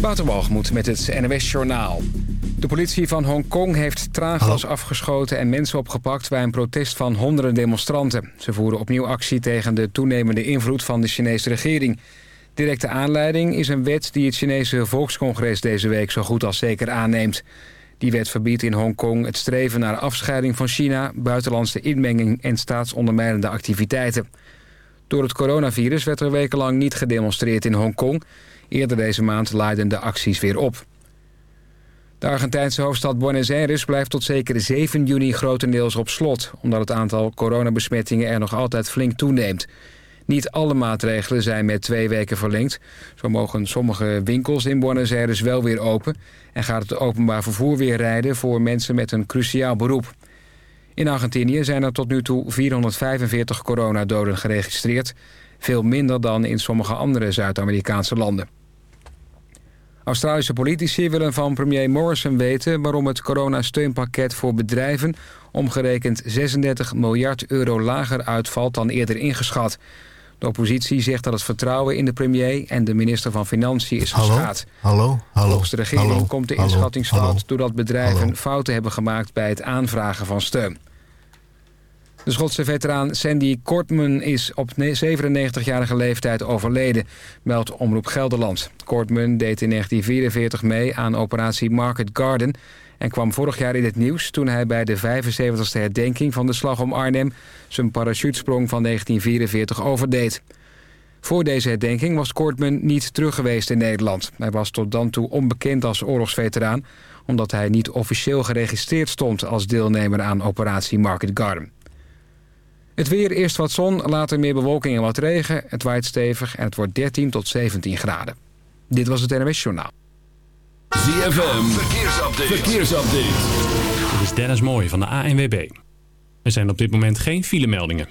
Waterwalgemoed met het NWS Journaal. De politie van Hongkong heeft traangas afgeschoten en mensen opgepakt... bij een protest van honderden demonstranten. Ze voeren opnieuw actie tegen de toenemende invloed van de Chinese regering. Directe aanleiding is een wet die het Chinese Volkscongres deze week zo goed als zeker aanneemt. Die wet verbiedt in Hongkong het streven naar afscheiding van China... buitenlandse inmenging en staatsondermijnende activiteiten. Door het coronavirus werd er wekenlang niet gedemonstreerd in Hongkong... Eerder deze maand laaiden de acties weer op. De Argentijnse hoofdstad Buenos Aires blijft tot zeker 7 juni grotendeels op slot... omdat het aantal coronabesmettingen er nog altijd flink toeneemt. Niet alle maatregelen zijn met twee weken verlengd. Zo mogen sommige winkels in Buenos Aires wel weer open... en gaat het openbaar vervoer weer rijden voor mensen met een cruciaal beroep. In Argentinië zijn er tot nu toe 445 coronadoden geregistreerd... veel minder dan in sommige andere Zuid-Amerikaanse landen. Australische politici willen van premier Morrison weten... waarom het coronasteunpakket voor bedrijven... omgerekend 36 miljard euro lager uitvalt dan eerder ingeschat. De oppositie zegt dat het vertrouwen in de premier... en de minister van Financiën is geschaad. Hallo? Hallo? Hallo? Volgens de regering Hallo? komt de inschattingsfout... Doordat bedrijven Hallo? fouten hebben gemaakt... bij het aanvragen van steun. De Schotse veteraan Sandy Kortman is op 97-jarige leeftijd overleden, meldt Omroep Gelderland. Kortman deed in 1944 mee aan operatie Market Garden... en kwam vorig jaar in het nieuws toen hij bij de 75e herdenking van de slag om Arnhem... zijn parachutesprong van 1944 overdeed. Voor deze herdenking was Kortman niet terug geweest in Nederland. Hij was tot dan toe onbekend als oorlogsveteraan... omdat hij niet officieel geregistreerd stond als deelnemer aan operatie Market Garden. Het weer, eerst wat zon, later meer bewolking en wat regen. Het waait stevig en het wordt 13 tot 17 graden. Dit was het NWS Journaal. ZFM, verkeersupdate. verkeersupdate. Dit is Dennis Mooij van de ANWB. Er zijn op dit moment geen filemeldingen.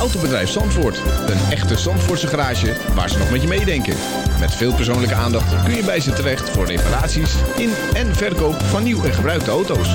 Autobedrijf Zandvoort. Een echte Zandvoortse garage waar ze nog met je meedenken. Met veel persoonlijke aandacht kun je bij ze terecht voor reparaties in en verkoop van nieuw en gebruikte auto's.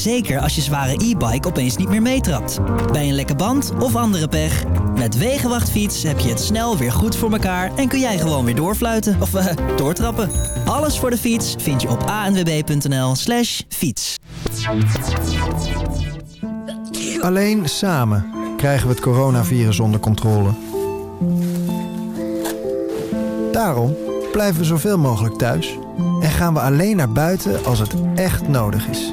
Zeker als je zware e-bike opeens niet meer meetrapt. Bij een lekke band of andere pech. Met Wegenwachtfiets heb je het snel weer goed voor elkaar... en kun jij gewoon weer doorfluiten of eh, doortrappen. Alles voor de fiets vind je op anwb.nl slash fiets. Alleen samen krijgen we het coronavirus onder controle. Daarom blijven we zoveel mogelijk thuis en gaan we alleen naar buiten als het echt nodig is.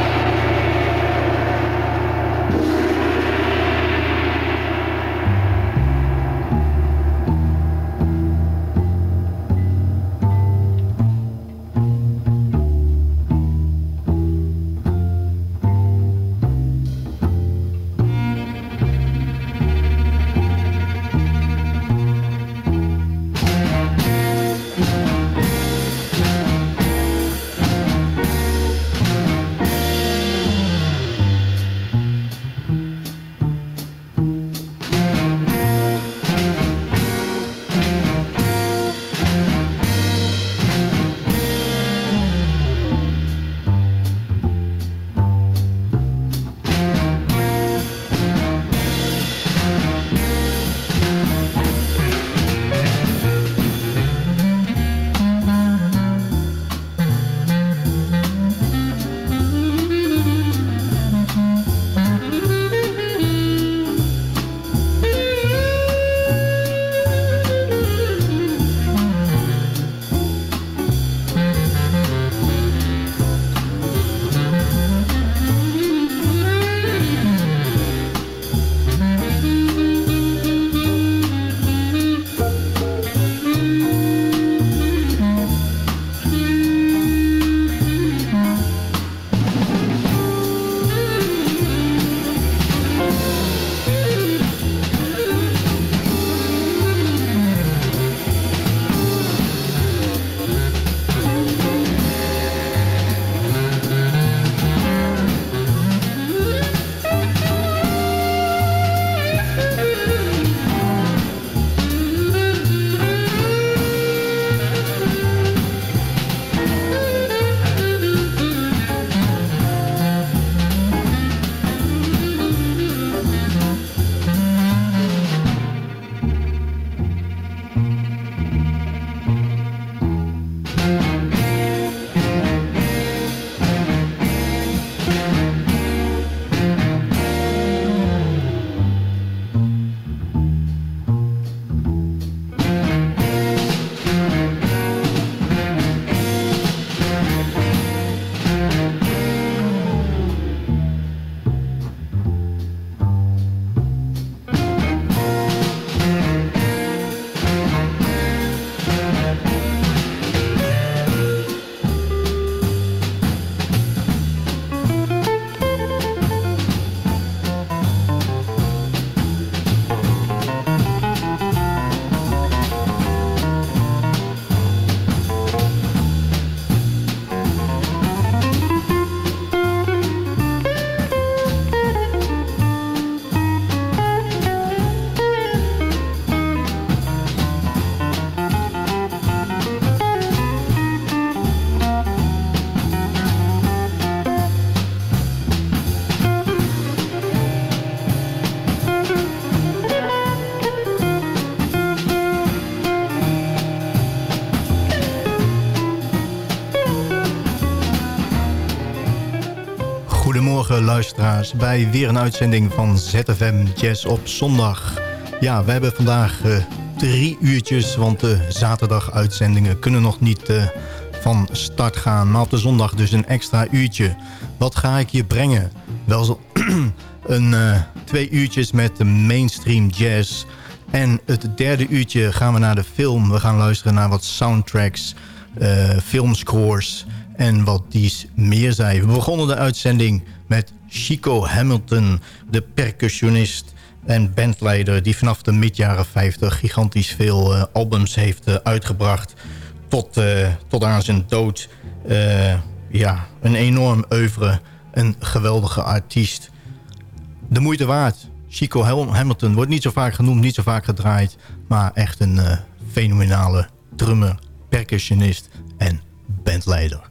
Bij weer een uitzending van ZFM Jazz op zondag. Ja, we hebben vandaag uh, drie uurtjes, want de zaterdag-uitzendingen kunnen nog niet uh, van start gaan. Maar op de zondag dus een extra uurtje. Wat ga ik je brengen? Wel zo een, uh, twee uurtjes met de mainstream jazz. En het derde uurtje gaan we naar de film. We gaan luisteren naar wat soundtracks, filmscores en wat dies meer zei. We begonnen de uitzending met Chico Hamilton, de percussionist en bandleider... die vanaf de midjaren 50 gigantisch veel uh, albums heeft uh, uitgebracht... Tot, uh, tot aan zijn dood. ja, een enorm oeuvre, een geweldige artiest. De moeite waard. Chico Hamilton wordt niet zo vaak genoemd, niet zo vaak gedraaid... maar echt een fenomenale drummer, percussionist en bandleider.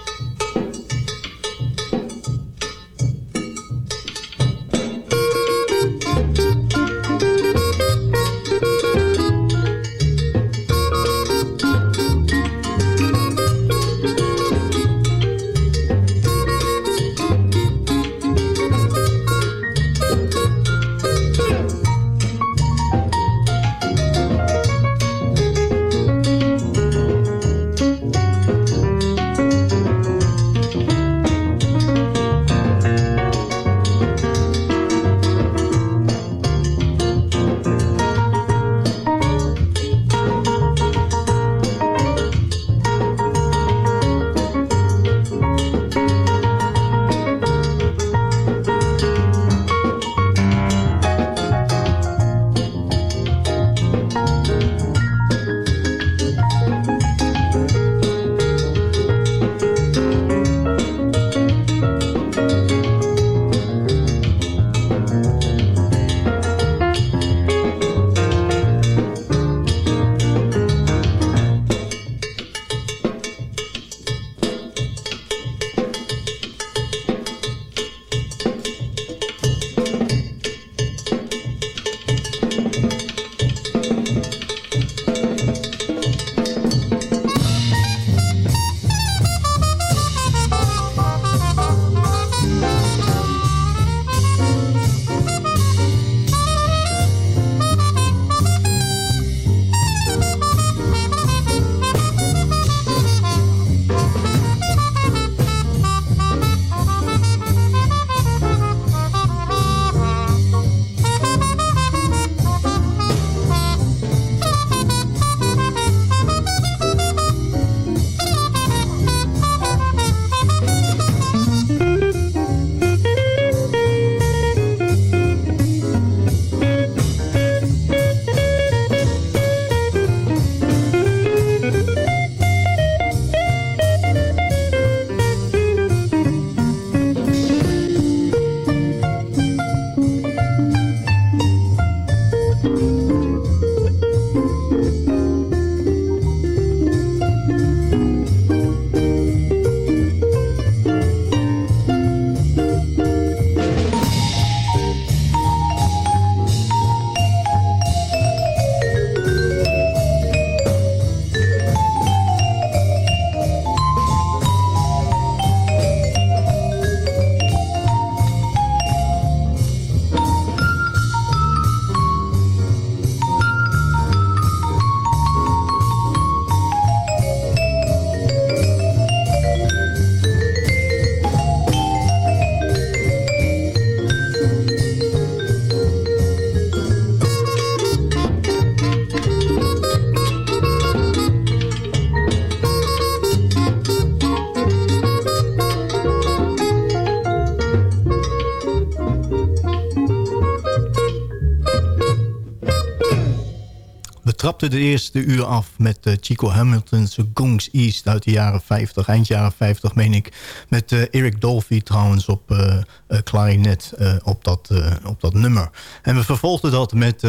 de eerste uur af met uh, Chico Hamilton's Gongs East uit de jaren 50. Eind jaren 50 meen ik. Met uh, Eric Dolphy trouwens op uh, clarinet op, dat, op dat nummer. En we vervolgden dat met...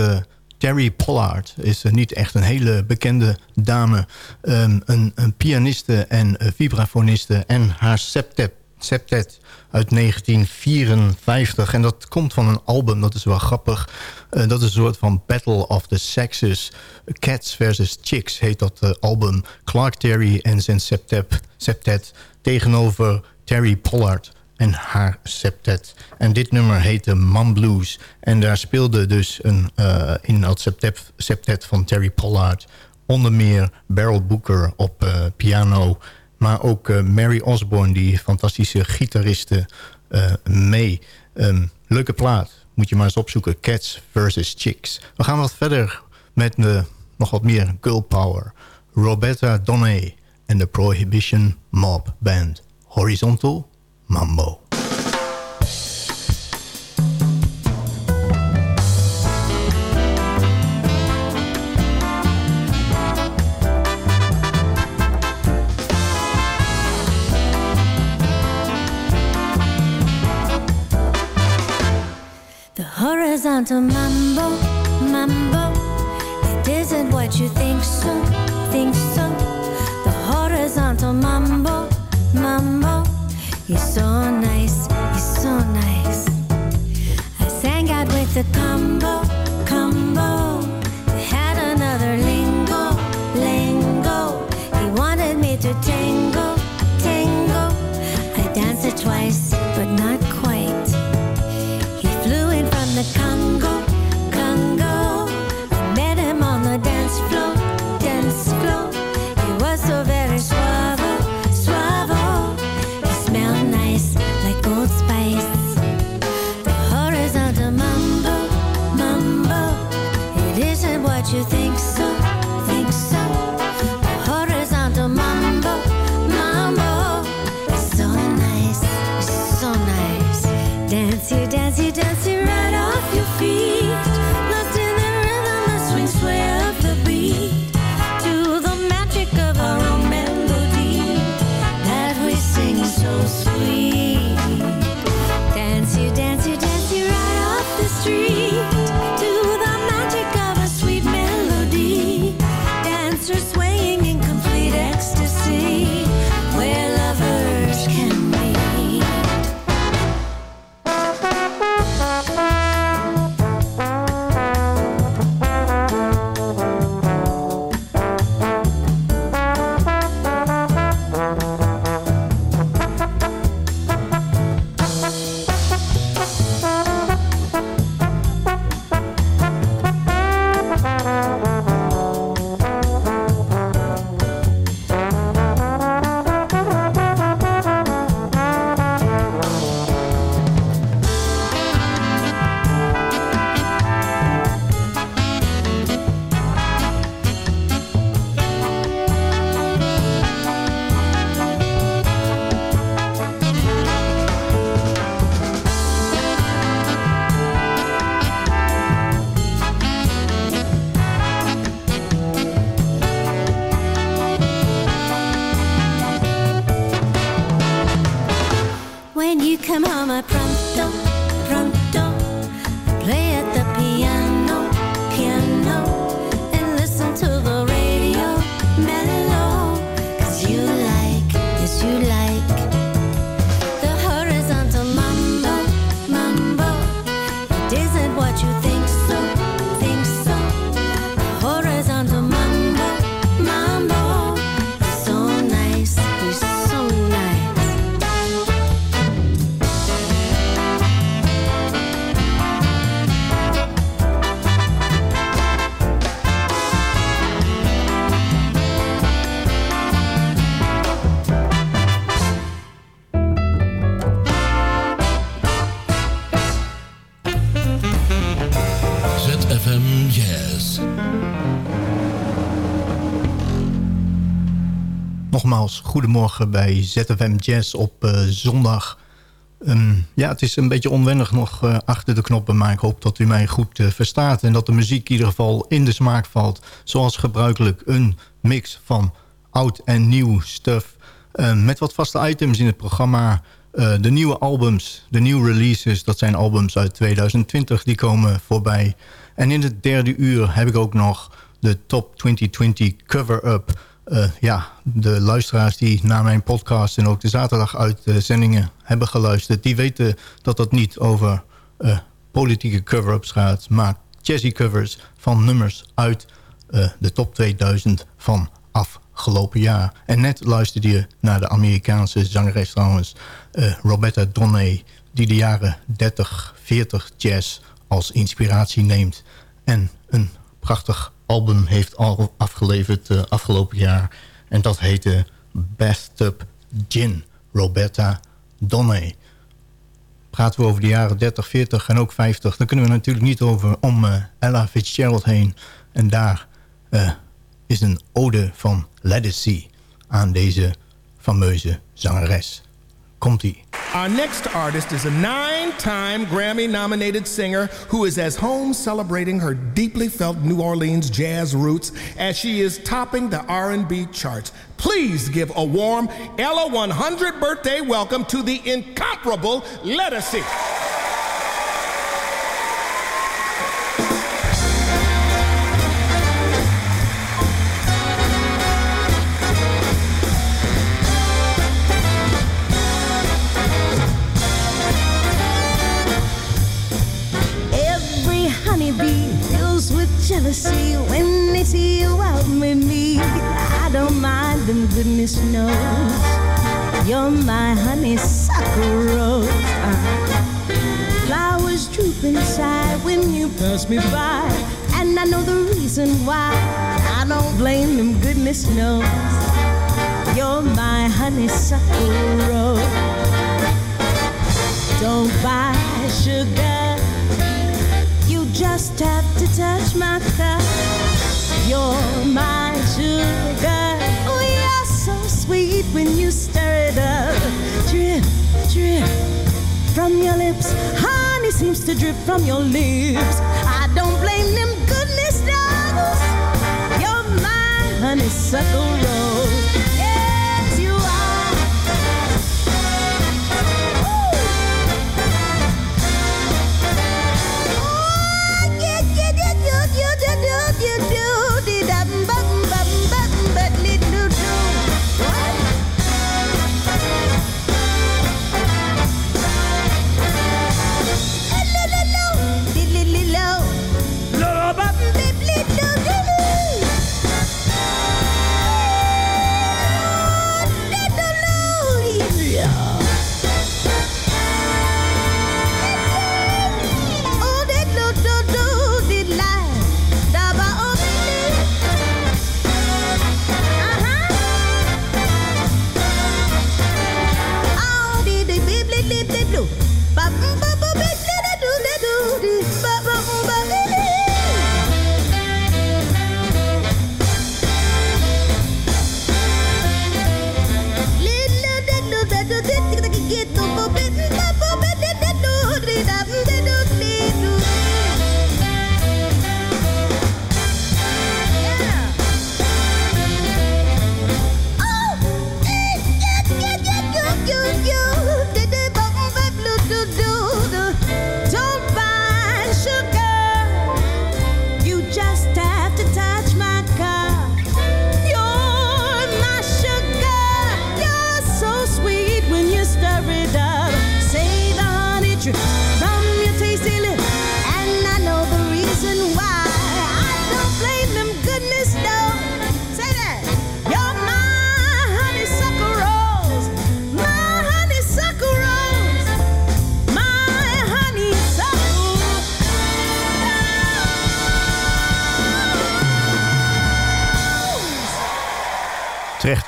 Terry Pollard is niet echt een hele bekende dame. Um, een, een pianiste en vibrafoniste. En haar septet Septet uit 1954. En dat komt van een album, dat is wel grappig. Uh, dat is een soort van Battle of the Sexes. Cats versus Chicks heet dat uh, album. Clark Terry en zijn septet, septet tegenover Terry Pollard en haar septet. En dit nummer heette Man Blues. En daar speelde dus een, uh, in dat septet, septet van Terry Pollard... onder meer Beryl Booker op piano... maar ook uh, Mary Osborne, die fantastische gitariste, mee. Um, leuke plaat, moet je maar eens opzoeken. Cats versus Chicks. We gaan wat verder met de, nog wat meer girl power. Roberta Donay en de Prohibition Mob Band. Horizontal Mambo. Horizontal mambo, mambo. It isn't what you think so, Goedemorgen bij ZFM Jazz op eh, zondag. Ehm, ja, het is een beetje onwennig nog eh, achter de knoppen... maar ik hoop dat u mij goed eh, verstaat... en dat de muziek in ieder geval in de smaak valt. Zoals gebruikelijk een mix van oud en nieuw stuff... Ehm, met wat vaste items in het programma... De nieuwe albums, de nieuwe releases... dat zijn albums uit 2020, die komen voorbij. En in het derde uur heb ik ook nog de Top 2020 cover-up... eh, ja, de luisteraars die naar mijn podcast... en ook de zaterdag uitzendingen hebben geluisterd... die weten dat het niet over uh, politieke cover-ups gaat... maar jazzy covers van nummers uit uh, de top 2000 van afgelopen jaar. En net luisterde je naar de Amerikaanse zangeres trouwens... Roberta Donney, die de jaren 30, 40 jazz als inspiratie neemt... en een prachtig album heeft al afgeleverd uh, afgelopen jaar. En dat heette Bathtub Gin, Roberta Donney. Praten we over de jaren 30, 40 en ook 50... dan kunnen we natuurlijk niet over om uh, Ella Fitzgerald heen. En daar uh, is een ode van Legacy aan deze fameuze zangeres. Komt-ie. Our next artist is a nine-time Grammy-nominated singer who is as home celebrating her deeply felt New Orleans jazz roots as she is topping the R&B charts. Please give a warm Ella 100 birthday welcome to the incomparable Lettucey. Jealousy when they see you out with me. I don't mind them, goodness knows. You're my honeysuckle rose. Uh, flowers droop inside when you pass me by. And I know the reason why. I don't blame them, goodness knows. You're my honeysuckle rose. Don't buy sugar just have to touch my cup. You're my sugar. Oh, you're so sweet when you stir it up. Drip, drip from your lips. Honey seems to drip from your lips. I don't blame them, goodness knows. You're my honeysuckle rose.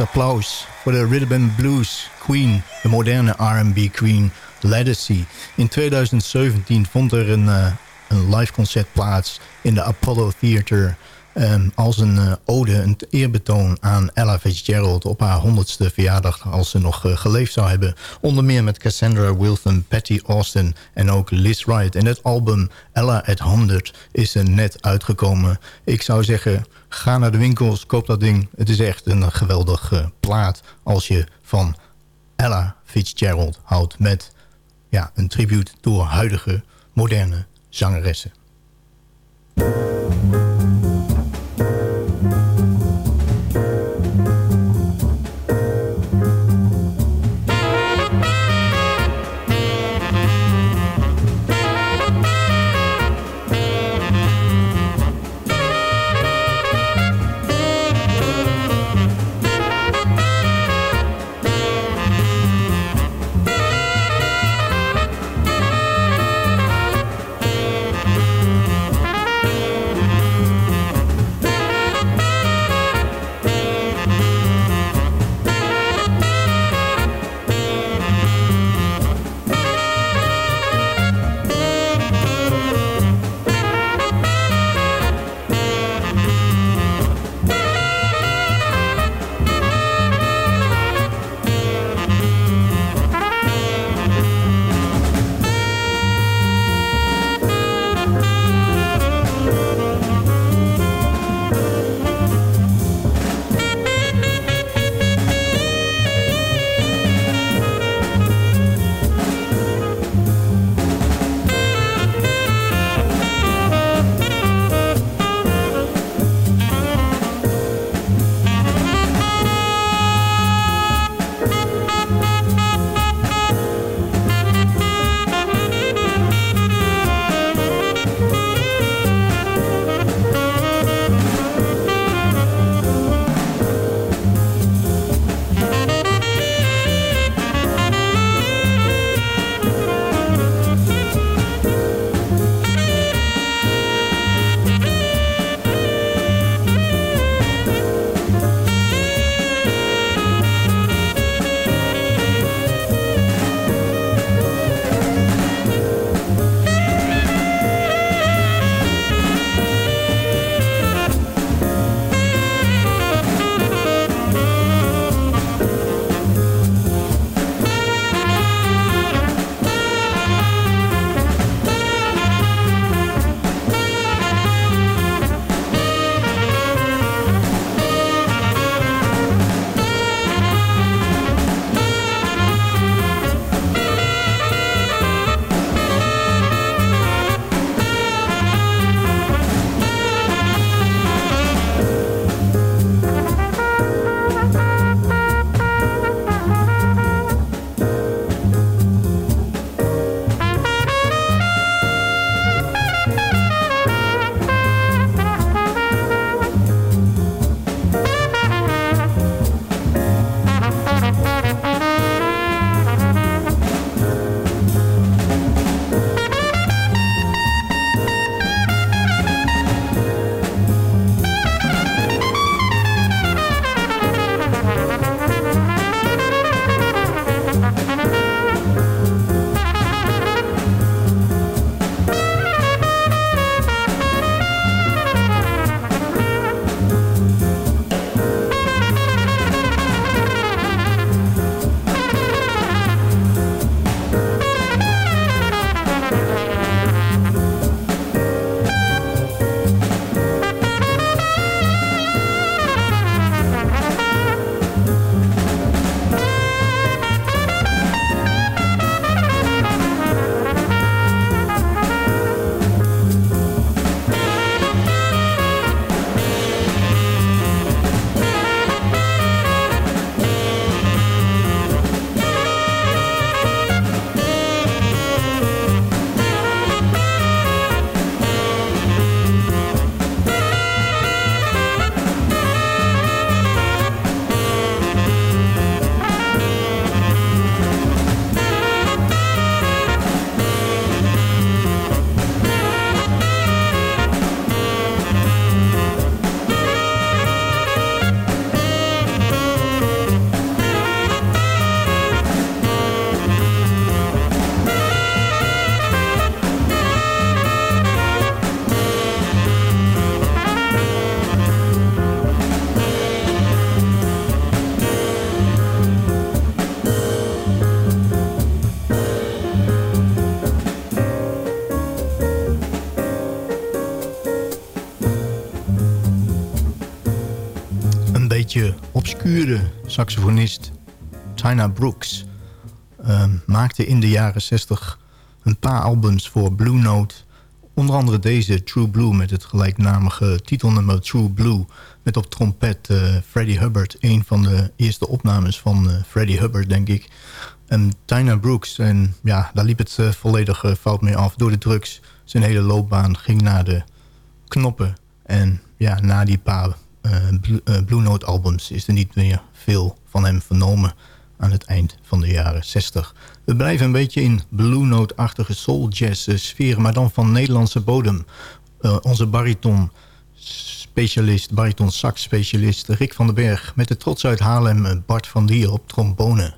Applaus voor de Rhythm and Blues Queen, de moderne R&B Queen, Legacy. In 2017 vond er een, uh, een live concert plaats in de Apollo Theater... Um, als een uh, ode, een eerbetoon aan Ella Fitzgerald... op haar honderdste verjaardag als ze nog uh, geleefd zou hebben. Onder meer met Cassandra Wilson, Patty Austin en ook Liz Wright. En het album Ella at 100 is er net uitgekomen. Ik zou zeggen, Ga naar de winkels, koop dat ding. Het is echt een geweldige plaat als je van Ella Fitzgerald houdt... met ja, een tribute door huidige, moderne zangeressen. Obscure saxofonist Tina Brooks... Uh, maakte in de jaren 60 een paar albums voor Blue Note. Onder andere deze, True Blue, met het gelijknamige titelnummer True Blue... met op trompet uh, Freddie Hubbard. Een van de eerste opnames van uh, Freddie Hubbard, denk ik. En Tina Brooks, en ja, daar liep het uh, volledig fout mee af door de drugs. Zijn hele loopbaan ging naar de knoppen. En ja, na die paar Blue Note albums is er niet meer veel van hem vernomen aan het eind van de jaren 60. We blijven een beetje in Blue Note-achtige soul jazz sfeer, maar dan van Nederlandse bodem. Onze bariton specialist, bariton sax specialist Rick van den Berg... met de trots uit Haarlem Bart van Dier op trombone.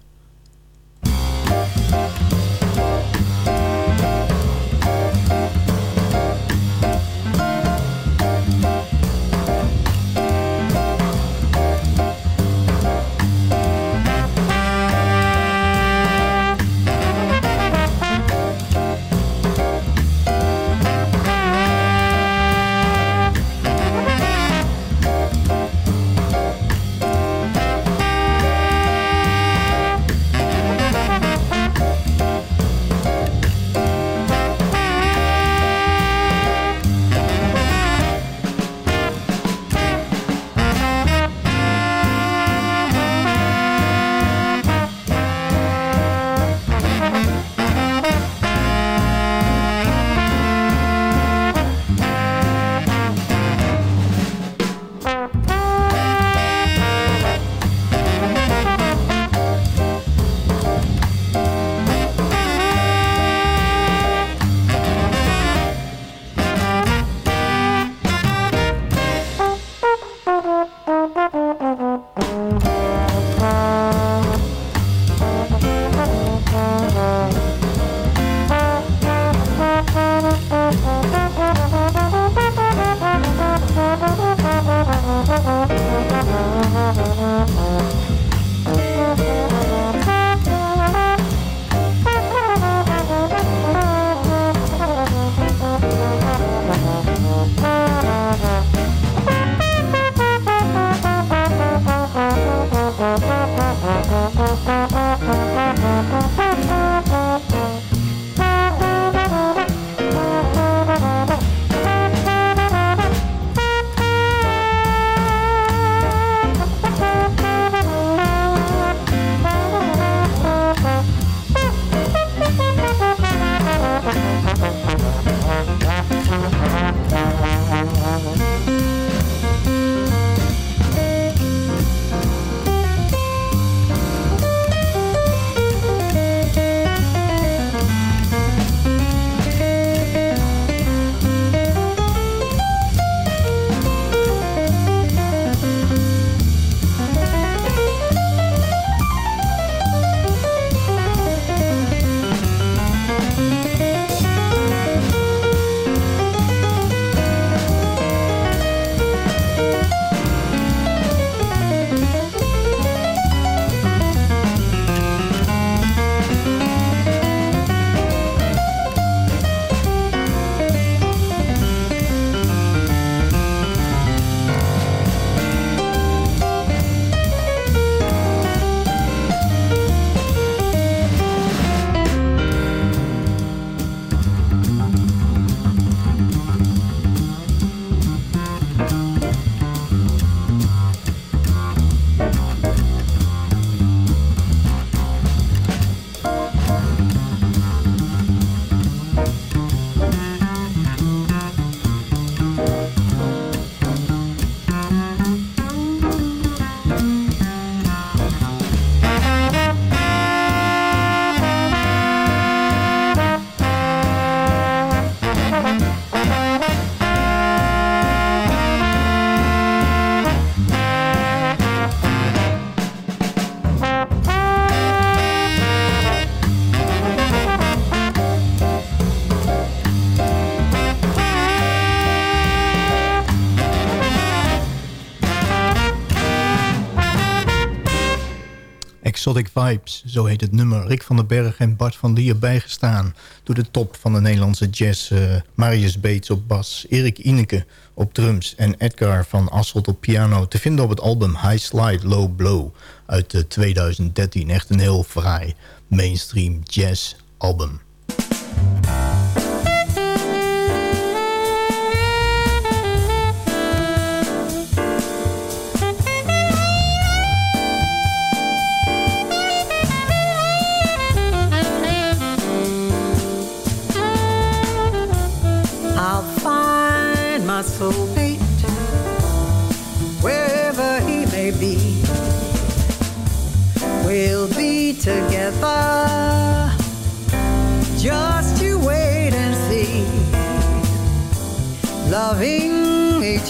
Exotic Vibes, zo heet het nummer. Rick van den Berg en Bart van Dier bijgestaan... door de top van de Nederlandse jazz. Uh, Marius Beets op bas, Erik Ineke op drums... en Edgar van Asselt op piano. Te vinden op het album High Slide Low Blow uit 2013. Echt een heel fraai mainstream jazz album.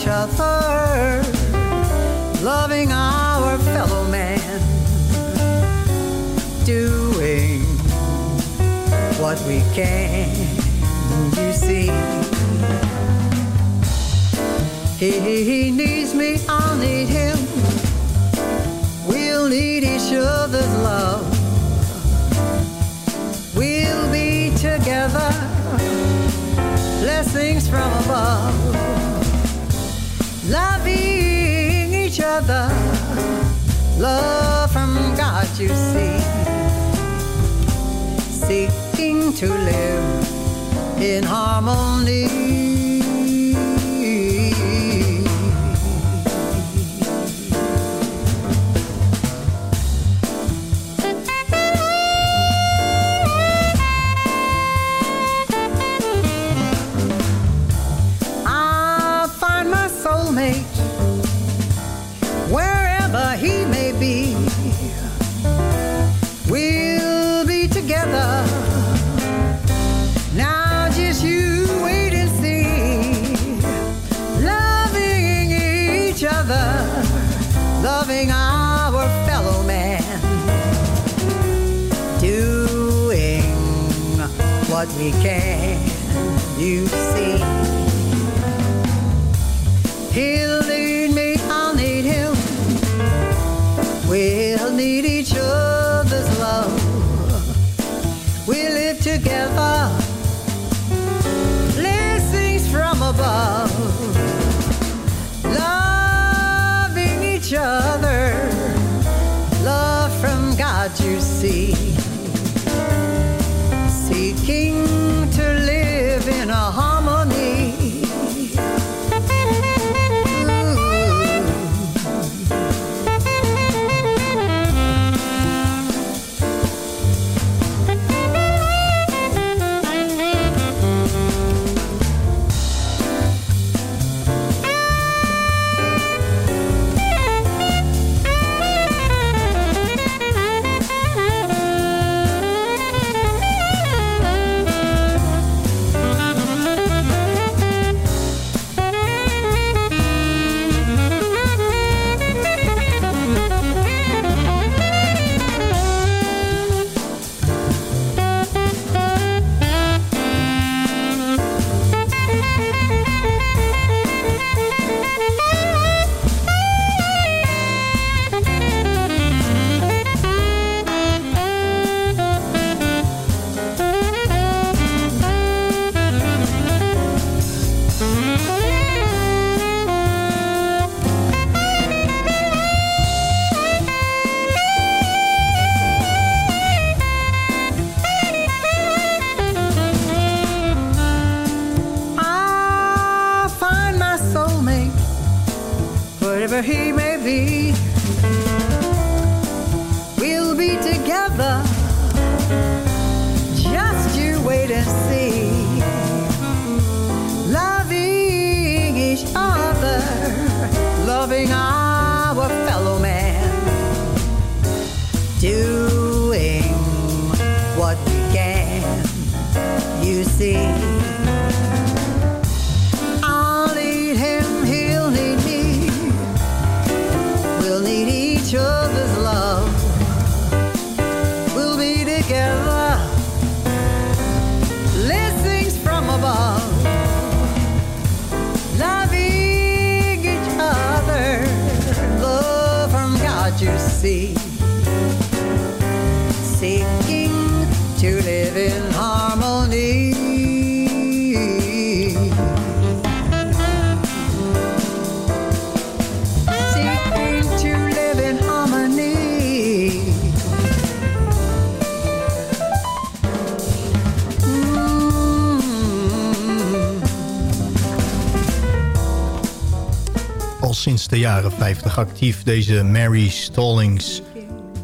Each other, loving our fellow man, doing what we can. You see, he, he needs me, I'll need him. We'll need each other's love We'll be together, blessings from above, loving each other, love from God, you see, seeking to live in harmony. We can, you loving our fellow man, doing what we can. You see. De jaren 50 actief. Deze Mary Stallings,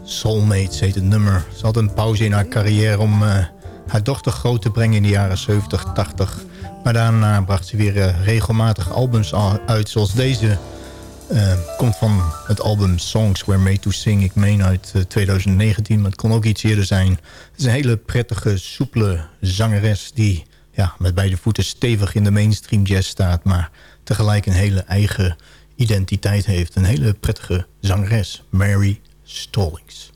Soulmates heet het nummer. Ze had een pauze in haar carrière om uh, haar dochter groot te brengen in de jaren 70, 80. Maar daarna bracht ze weer uh, regelmatig albums uit zoals deze... Uh, komt van het album Songs Were Made to Sing. Ik meen uit 2019, maar het kon ook iets eerder zijn. Het is een hele prettige, soepele zangeres... die ja, met beide voeten stevig in de mainstream jazz staat... maar tegelijk een hele eigen identiteit heeft. Een hele prettige zangeres, Mary Stallings.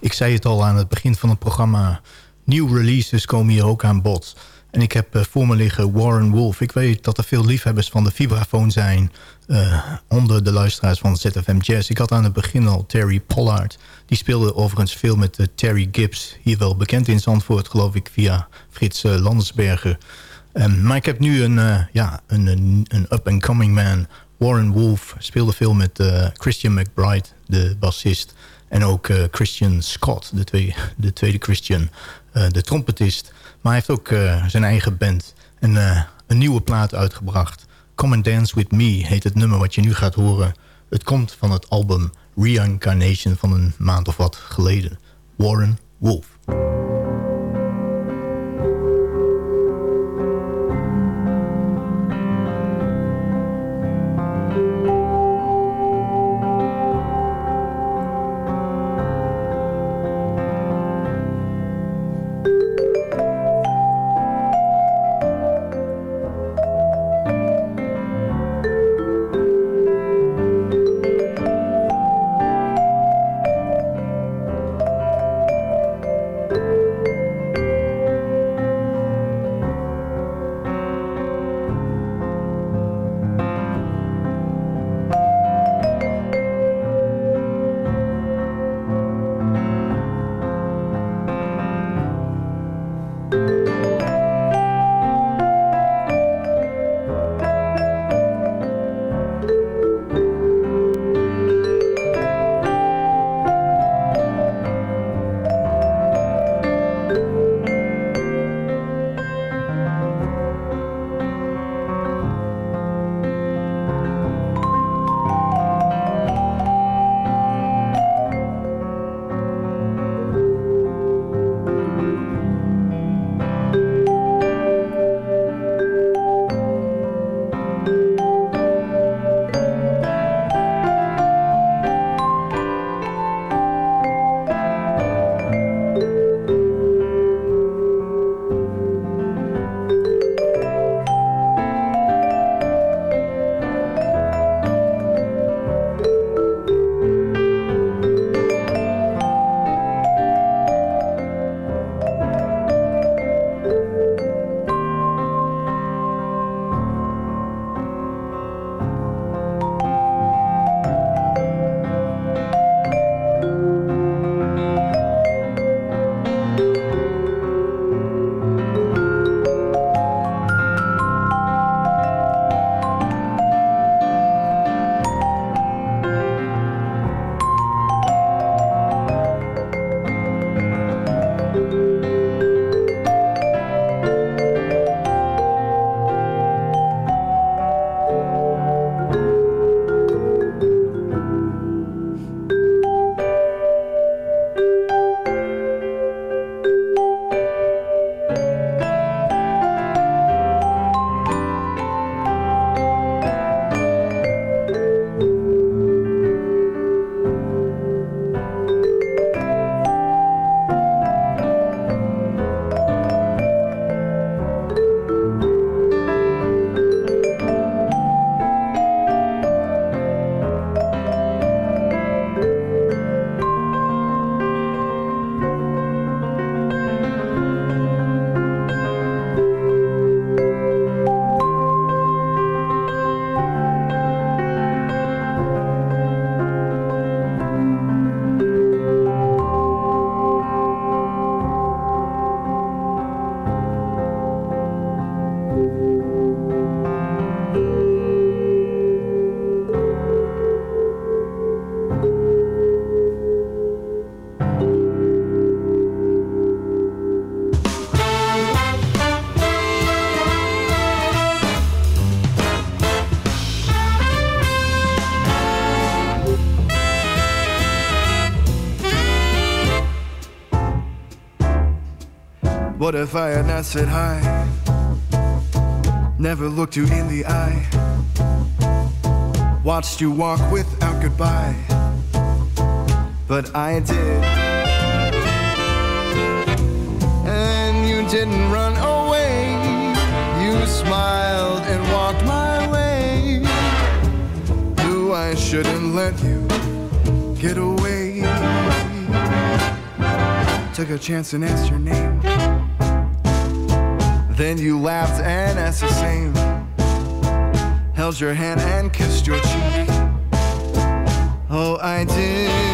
Ik zei het al aan het begin van het programma. Nieuw releases komen hier ook aan bod. En ik heb uh, voor me liggen Warren Wolf. Ik weet dat er veel liefhebbers van de vibrafoon zijn... Uh, onder de luisteraars van ZFM Jazz. Ik had aan het begin al Terry Pollard. Die speelde overigens veel met uh, Terry Gibbs. Hier wel bekend in Zandvoort, geloof ik, via Frits Landersbergen. Um, maar ik heb nu een, ja, een, een up-and-coming man... Warren Wolf speelde veel met Christian McBride, de bassist... En ook uh, Christian Scott, de, twee, de tweede Christian, uh, de trompetist. Maar hij heeft ook zijn eigen band en een nieuwe plaat uitgebracht. Come and Dance With Me heet het nummer wat je nu gaat horen. Het komt van het album Reincarnation van een maand of wat geleden. Warren Wolf. What if I had not said hi? Never looked you in the eye. Watched you walk without goodbye. But I did. And you didn't run away. You smiled and walked my way. Knew I shouldn't let you get away. Took a chance and asked your name. Then you laughed and asked the same. Held your hand and kissed your cheek. Oh, I did.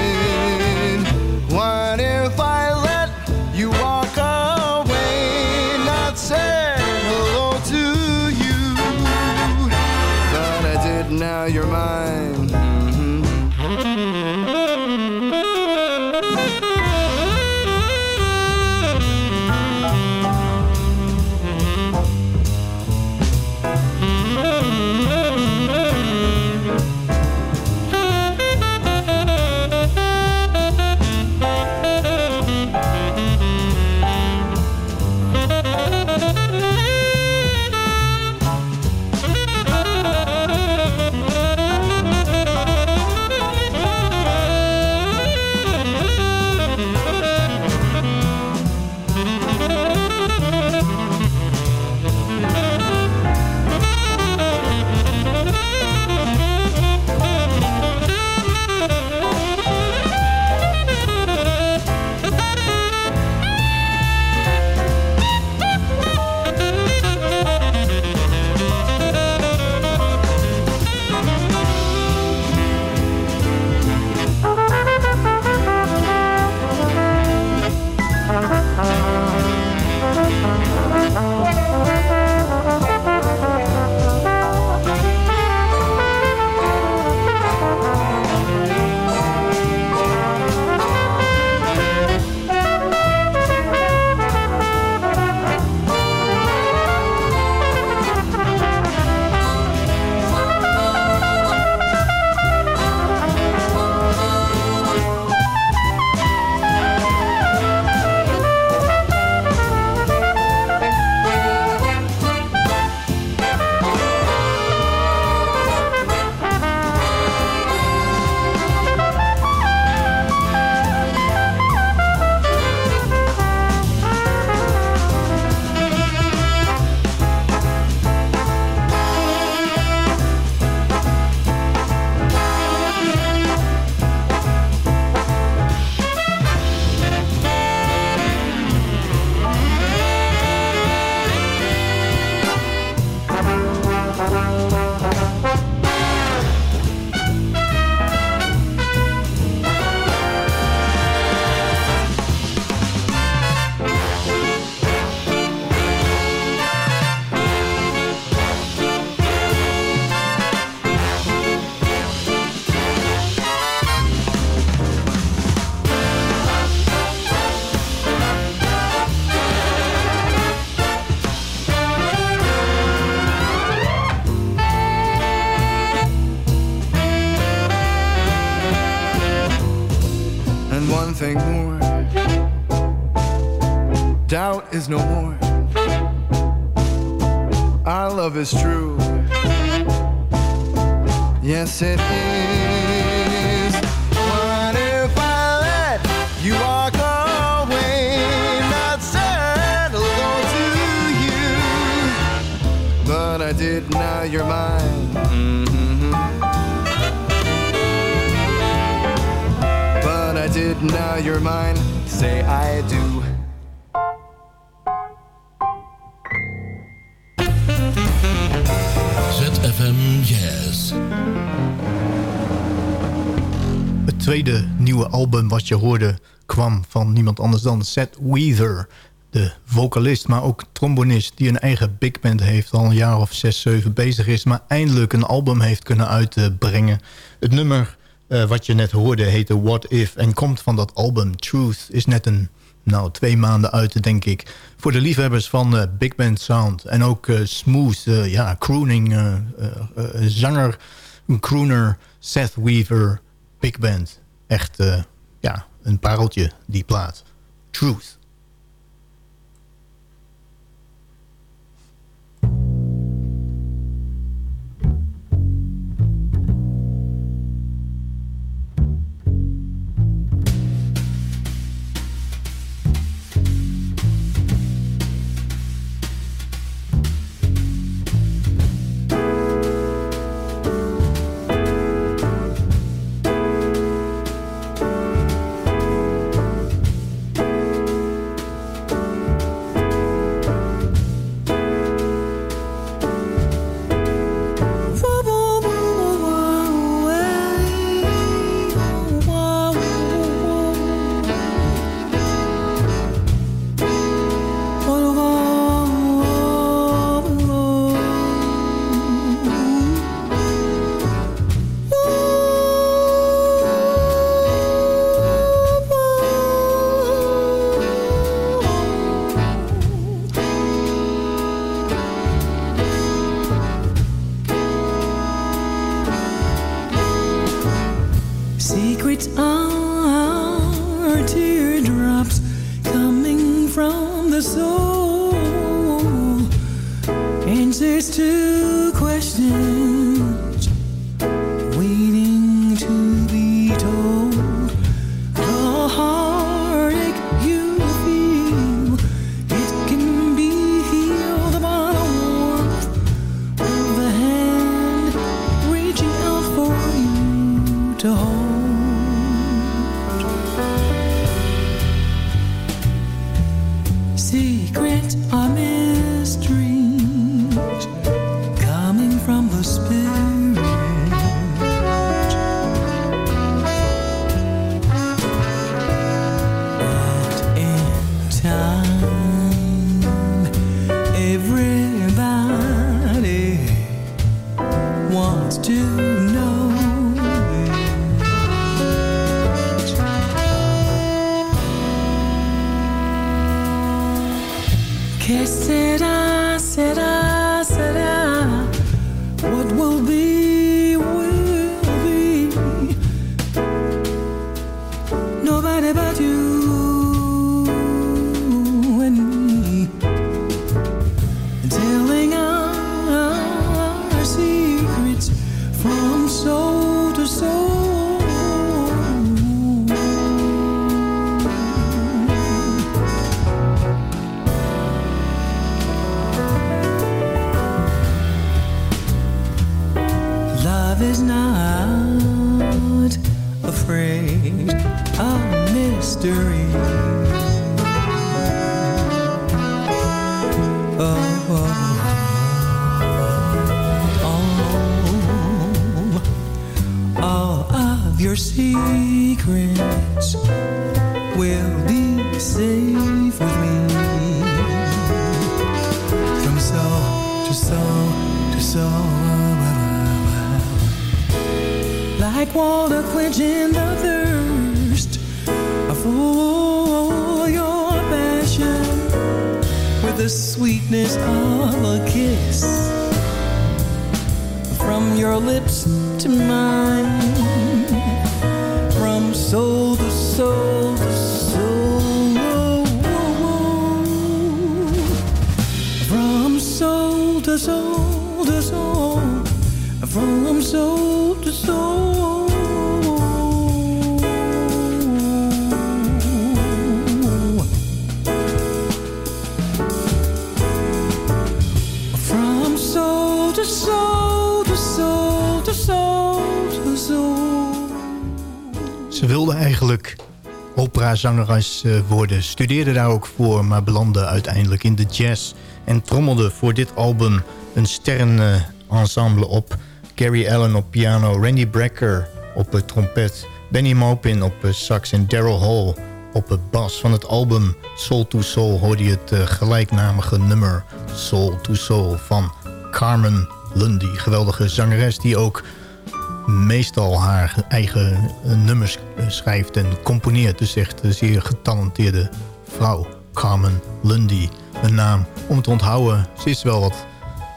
Wat je hoorde kwam van niemand anders dan Seth Weaver. De vocalist, maar ook trombonist die een eigen big band heeft... al een jaar of zes, zeven bezig is... maar eindelijk een album heeft kunnen uitbrengen. Het nummer eh, wat je net hoorde heette What If... en komt van dat album Truth. Is net een, nou, twee maanden uit, denk ik. Voor de liefhebbers van eh, big band sound. En ook eh, smooth, ja, crooning zanger... Crooner, Seth Weaver, big band. Echt, een pareltje, die plaat. Truth. To will be safe with me. From soul to soul to soul. Like water quenching the thirst for your passion with the sweetness of a kiss from your lips to mine from soul to soul from soul to soul from soul to soul to soul to soul Ze wilde eigenlijk operazangeres eh, worden. Studeerde daar ook voor, maar belandde uiteindelijk in de jazz. En trommelde voor dit album een sterrenensemble op. Gary Allen op piano, Randy Brecker op trompet... Benny Maupin op eh, sax en Daryl Hall op bas. Van het album Soul to Soul hoorde je het eh, gelijknamige nummer Soul to Soul van Carmen Lundy. Geweldige zangeres die ook meestal haar eigen eh, nummers schrijft en componeert. Dus echt een zeer getalenteerde vrouw, Carmen Lundy. Een naam om te onthouden. Ze is wel wat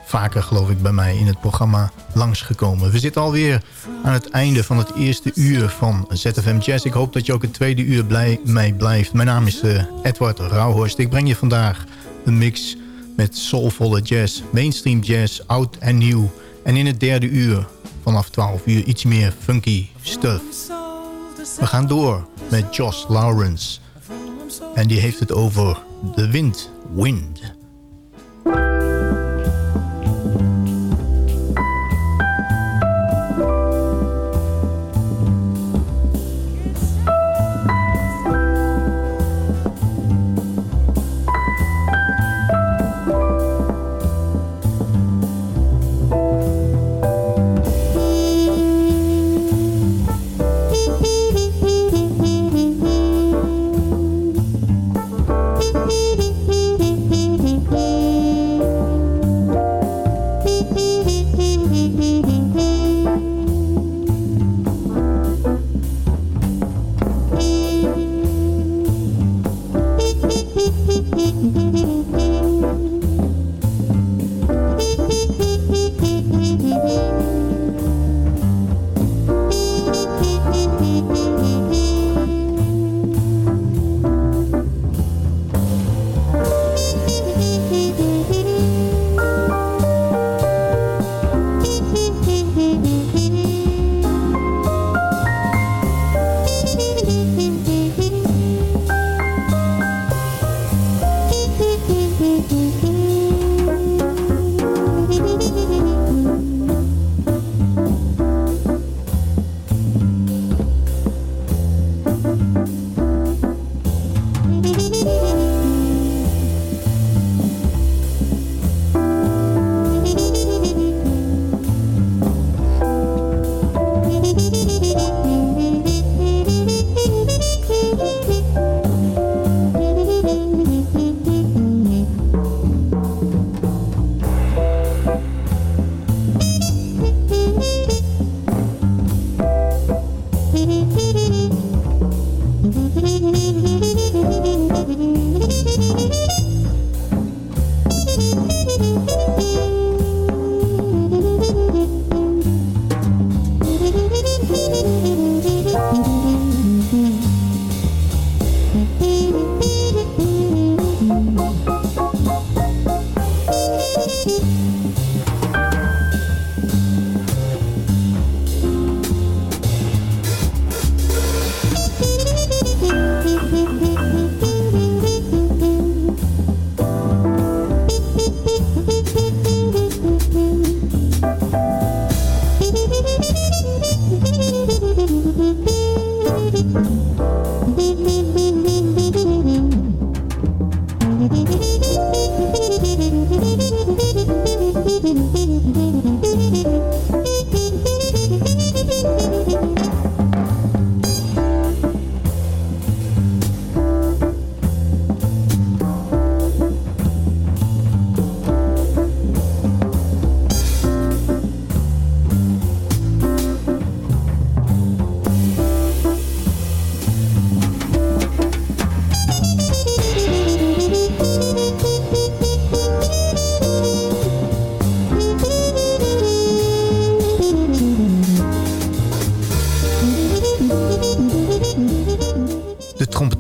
vaker, geloof ik, bij mij in het programma langsgekomen. We zitten alweer aan het einde van het eerste uur van ZFM Jazz. Ik hoop dat je ook het tweede uur blij mee blijft. Mijn naam is eh, Edward Rauhorst. Ik breng je vandaag een mix met soulvolle jazz, mainstream jazz, oud en nieuw. En in het derde uur, vanaf 12 uur, iets meer funky stuff. We gaan door met Josh Lawrence. En die heeft het over de wind, wind.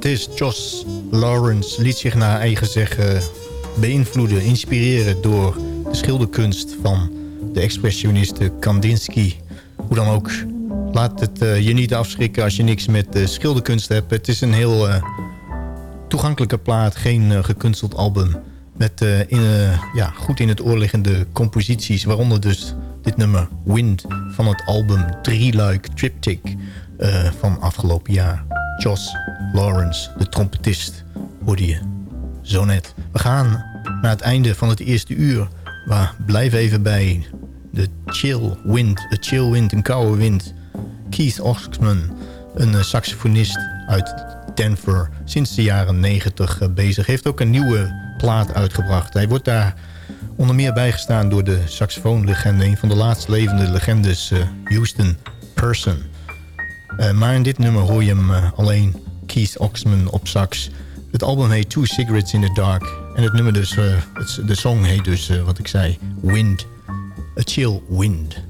Trompetist Josh Lawrence liet zich naar eigen zeggen beïnvloeden, inspireren door de schilderkunst van de expressioniste Kandinsky. Hoe dan ook, laat het eh, je niet afschrikken als je niks met uh, schilderkunst hebt. Het is een heel uh, toegankelijke plaat, geen gekunsteld album. Met in, ja, goed in het oor liggende composities, waaronder dus dit nummer Wind van het album Drieluik Triptych van afgelopen jaar. Josh Lawrence, de trompetist, hoorde je zo net. We gaan naar het einde van het eerste uur. We blijven even bij de chill wind, de chill wind, een koude wind. Keith Oxman, een eh, saxofonist uit Denver, sinds de jaren 90 eh, bezig. Heeft ook een nieuwe plaat uitgebracht. Hij wordt daar onder meer bijgestaan door de saxofoonlegende... een van de laatst levende legendes, uh, Houston Person. Uh, maar in dit nummer hoor je hem uh, alleen Keith Oxman op sax. Het album heet Two Cigarettes in the Dark. En het nummer dus, uh, het, de song heet dus, wat ik zei, Wind. A Chill Wind.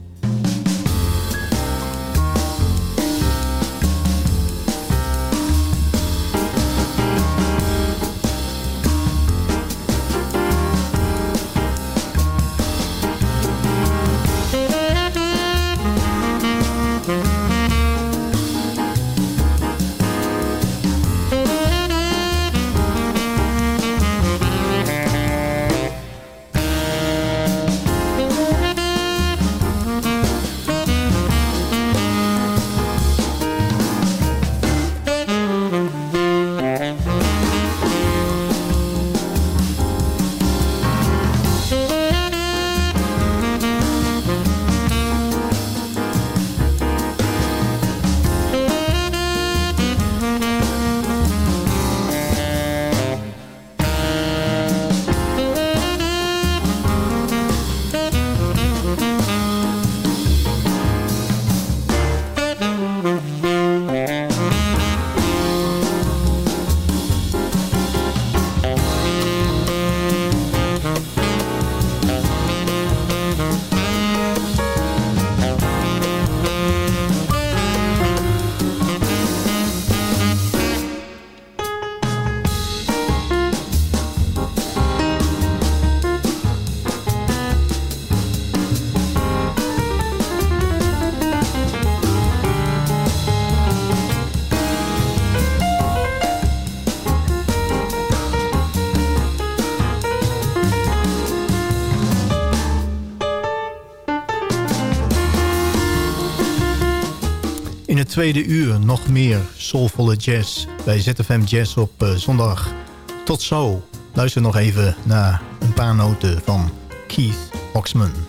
Tweede uur nog meer soulvolle jazz bij ZFM Jazz op uh, zondag. Tot zo. Luister nog even naar een paar noten van Keith Oxman.